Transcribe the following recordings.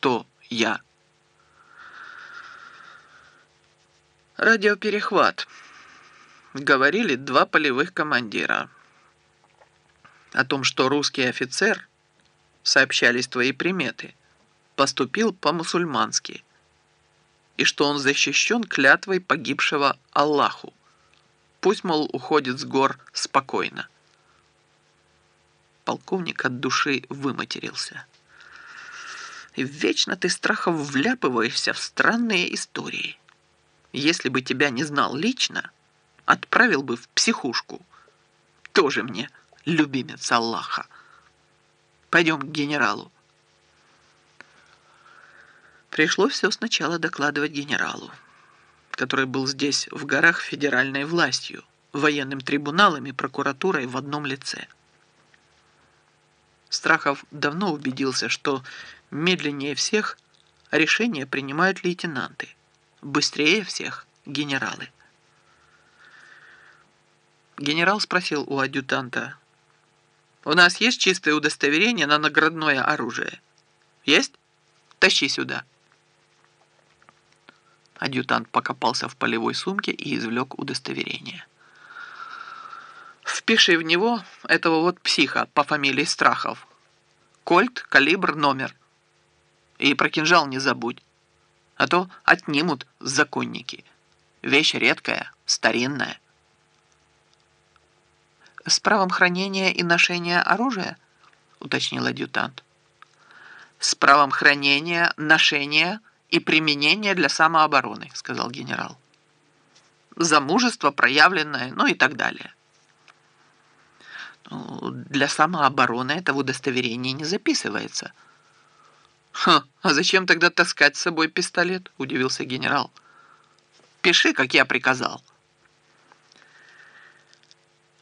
«Что я?» Радиоперехват. Говорили два полевых командира. О том, что русский офицер, сообщались твои приметы, поступил по-мусульмански, и что он защищен клятвой погибшего Аллаху. Пусть, мол, уходит с гор спокойно. Полковник от души выматерился. Вечно ты страхов вляпываешься в странные истории. Если бы тебя не знал лично, отправил бы в психушку. Тоже мне любимец Аллаха. Пойдем к генералу. Пришлось все сначала докладывать генералу, который был здесь в горах федеральной властью, военным трибуналом и прокуратурой в одном лице. Страхов давно убедился, что медленнее всех решения принимают лейтенанты – Быстрее всех генералы. Генерал спросил у адъютанта. «У нас есть чистое удостоверение на наградное оружие?» «Есть? Тащи сюда». Адъютант покопался в полевой сумке и извлек удостоверение. «Впиши в него этого вот психа по фамилии Страхов. Кольт, калибр, номер. И про кинжал не забудь а то отнимут законники. Вещь редкая, старинная. «С правом хранения и ношения оружия?» — уточнил адъютант. «С правом хранения, ношения и применения для самообороны», — сказал генерал. «За мужество проявленное, ну и так далее». Ну, «Для самообороны это в удостоверении не записывается», — «Ха, а зачем тогда таскать с собой пистолет?» – удивился генерал. «Пиши, как я приказал».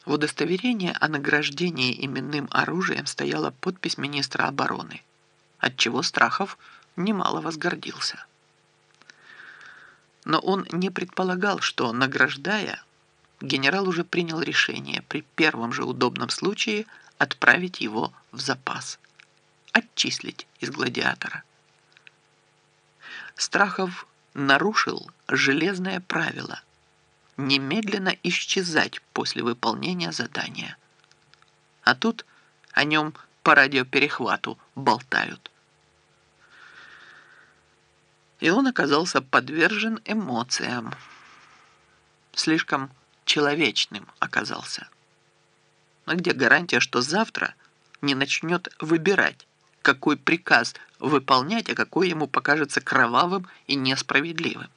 В удостоверении о награждении именным оружием стояла подпись министра обороны, отчего Страхов немало возгордился. Но он не предполагал, что, награждая, генерал уже принял решение при первом же удобном случае отправить его в запас отчислить из гладиатора. Страхов нарушил железное правило немедленно исчезать после выполнения задания. А тут о нем по радиоперехвату болтают. И он оказался подвержен эмоциям. Слишком человечным оказался. А где гарантия, что завтра не начнет выбирать, какой приказ выполнять, а какой ему покажется кровавым и несправедливым.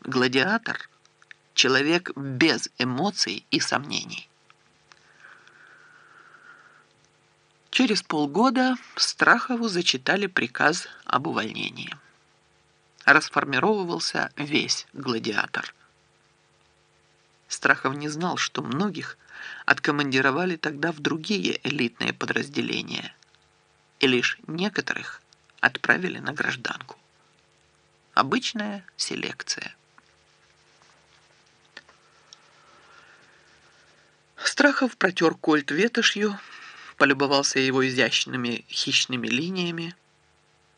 Гладиатор – человек без эмоций и сомнений. Через полгода Страхову зачитали приказ об увольнении. Расформировывался весь гладиатор. Страхов не знал, что многих откомандировали тогда в другие элитные подразделения – и лишь некоторых отправили на гражданку. Обычная селекция. Страхов протер кольт ветошью, полюбовался его изящными хищными линиями.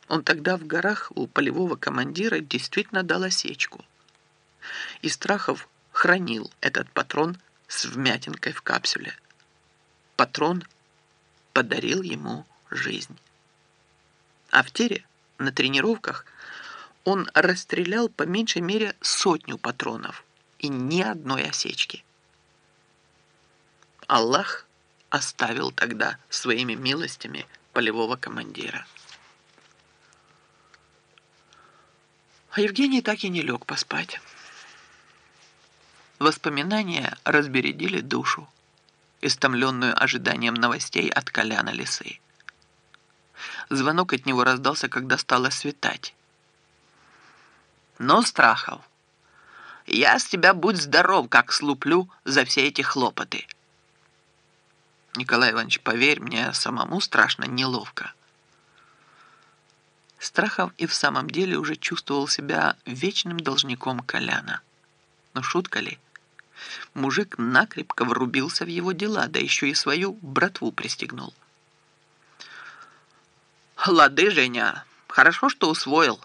Он тогда в горах у полевого командира действительно дал осечку. И Страхов хранил этот патрон с вмятинкой в капсуле. Патрон подарил ему жизнь. А в тире, на тренировках, он расстрелял по меньшей мере сотню патронов и ни одной осечки. Аллах оставил тогда своими милостями полевого командира. А Евгений так и не лег поспать. Воспоминания разбередили душу, истомленную ожиданием новостей от Коляна Лисы. Звонок от него раздался, когда стало светать. «Но, Страхов, я с тебя будь здоров, как слуплю за все эти хлопоты». Николай Иванович, поверь мне, самому страшно неловко. Страхов и в самом деле уже чувствовал себя вечным должником Коляна. Но шутка ли? Мужик накрепко врубился в его дела, да еще и свою братву пристегнул. «Лады, Женя, Хорошо, что усвоил.